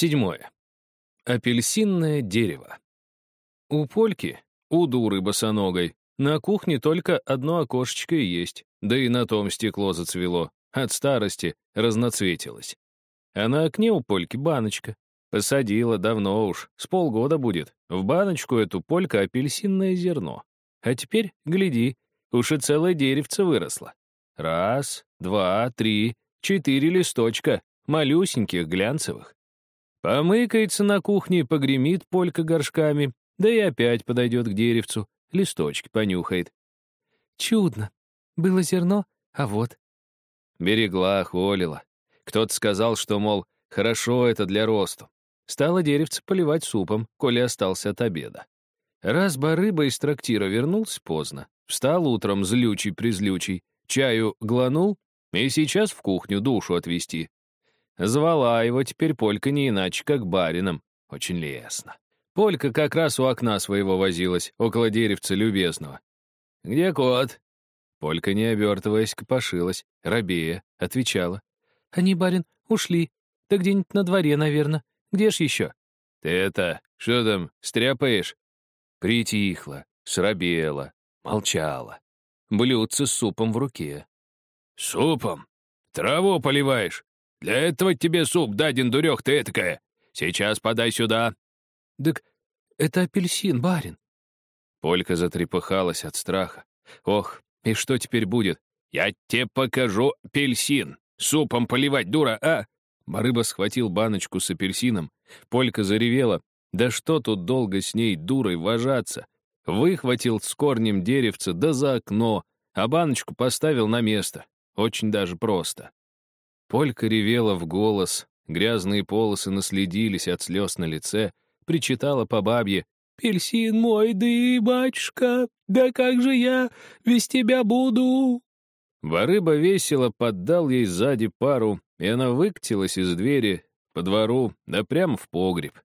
Седьмое. Апельсинное дерево. У Польки, у дуры босоногой, на кухне только одно окошечко и есть, да и на том стекло зацвело, от старости разноцветилось. А на окне у Польки баночка. Посадила давно уж, с полгода будет. В баночку эту Полька апельсинное зерно. А теперь, гляди, уж и целое деревце выросло. Раз, два, три, четыре листочка, малюсеньких, глянцевых. Помыкается на кухне, погремит полька горшками, да и опять подойдет к деревцу, листочки понюхает. Чудно. Было зерно, а вот. Берегла, холила. Кто-то сказал, что, мол, хорошо это для росту. Стало деревце поливать супом, коли остался от обеда. Раз барыба из трактира вернулся поздно, встал утром злючий-призлючий, чаю гланул и сейчас в кухню душу отвести. Звала его теперь Полька не иначе, как барином. Очень лестно. Полька как раз у окна своего возилась, около деревца любезного. «Где кот?» Полька, не обертываясь, копошилась, рабея, отвечала. «Они, барин, ушли. Да где-нибудь на дворе, наверное. Где ж еще?» «Ты это, что там, стряпаешь?» Притихла, срабела, молчала. Блюдце с супом в руке. «Супом? Траву поливаешь? Для этого тебе суп даден, дурёх ты этакая. Сейчас подай сюда». «Так это апельсин, барин». Полька затрепыхалась от страха. «Ох, и что теперь будет? Я тебе покажу апельсин. Супом поливать, дура, а?» Барыба схватил баночку с апельсином. Полька заревела. «Да что тут долго с ней, дурой, вожаться?» Выхватил с корнем деревца да за окно, а баночку поставил на место. Очень даже просто. Полька ревела в голос, грязные полосы наследились от слез на лице, причитала по бабье «Пельсин мой, да батюшка, да как же я без тебя буду?» Барыба весело поддал ей сзади пару, и она выкатилась из двери по двору, да прямо в погреб.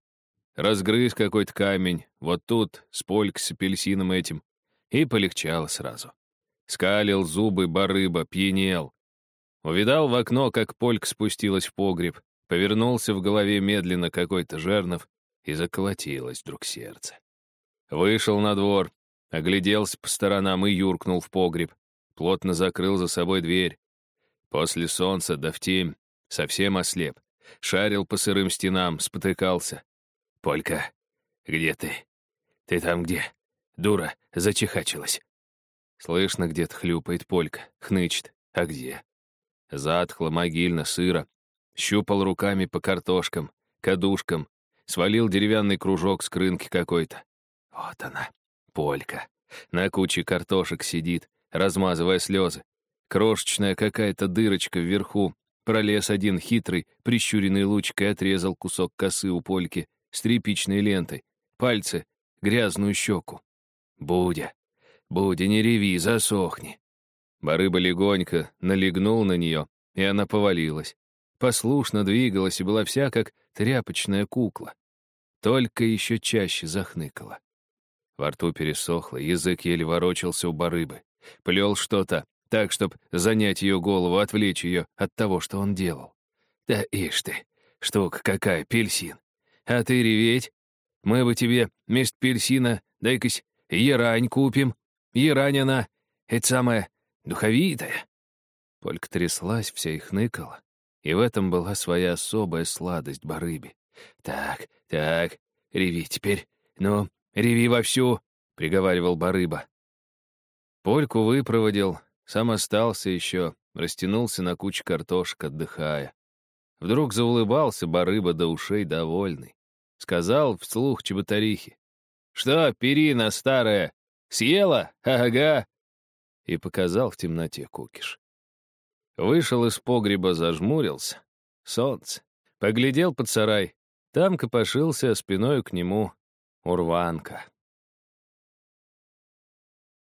Разгрыз какой-то камень, вот тут, с полькой с апельсином этим, и полегчало сразу. Скалил зубы барыба, пьянел. Увидал в окно, как Польк спустилась в погреб, повернулся в голове медленно какой-то жернов, и заколотилось вдруг сердце. Вышел на двор, огляделся по сторонам и юркнул в погреб, плотно закрыл за собой дверь. После солнца да в темь, совсем ослеп, шарил по сырым стенам, спотыкался. «Полька, где ты? Ты там где? Дура, зачихачилась». Слышно, где-то хлюпает Полька, хнычет. А где? Затхло, могильно, сыро. Щупал руками по картошкам, кадушкам, свалил деревянный кружок с крынки какой-то. Вот она, полька. На куче картошек сидит, размазывая слезы. Крошечная какая-то дырочка вверху. Пролез один хитрый, прищуренный лучик и отрезал кусок косы у польки с тряпичной лентой. Пальцы, грязную щеку. Будя, Будя, не реви, засохни. Барыба легонько налегнул на нее, и она повалилась. Послушно двигалась и была вся как тряпочная кукла. Только еще чаще захныкала. Во рту пересохло, язык еле ворочался у барыбы. Плел что-то, так, чтоб занять ее голову, отвлечь ее от того, что он делал. Да ишь ты, штука какая, пельсин. А ты реветь? Мы бы тебе вместо пельсина, дай-кась, ерань купим. Ерань она, это самая духовитая. Полька тряслась вся и хныкала. И в этом была своя особая сладость барыби. «Так, так, реви теперь. Ну, реви вовсю», — приговаривал барыба. Польку выпроводил, сам остался еще, растянулся на куче картошек, отдыхая. Вдруг заулыбался барыба до ушей довольный. Сказал вслух чеботарихи. «Что, перина старая, съела? Ага и показал в темноте кукиш. Вышел из погреба, зажмурился. Солнце. Поглядел под сарай. Там копошился спиной к нему урванка.